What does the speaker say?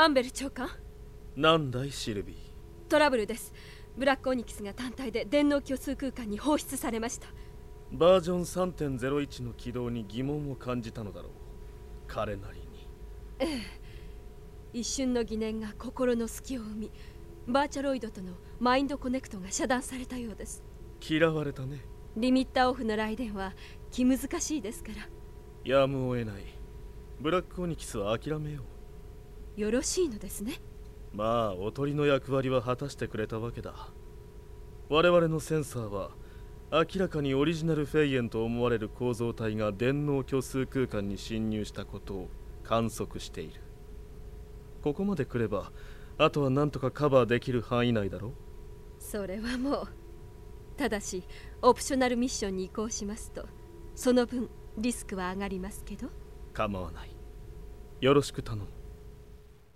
アンベル長官？なんだいシルビー。トラブルです。ブラックオニキスが単体で電脳虚数空間に放出されました。バージョン3.01の起動に疑問を感じたのだろう。彼なりに。ええ。一瞬の疑念が心の隙を生みバーチャロイドとのマインドコネクトが遮断されたようです。嫌われたね。リミッターオフの来電は気難しいですから。やむを得ない。ブラックオニキスは諦めようよろしいのですね。まあおとりの役割は果たしてくれたわけだ。我々のセンサーは明らかにオリジナルフェイエンと思われる構造体が電脳虚数空間に侵入したことを観測している。ここまで来ればあとは何とかカバーできる範囲内だろそれはもうただしオプショナルミッションに移行しますとその分リスクは上がりますけど。構わない。よろしく頼む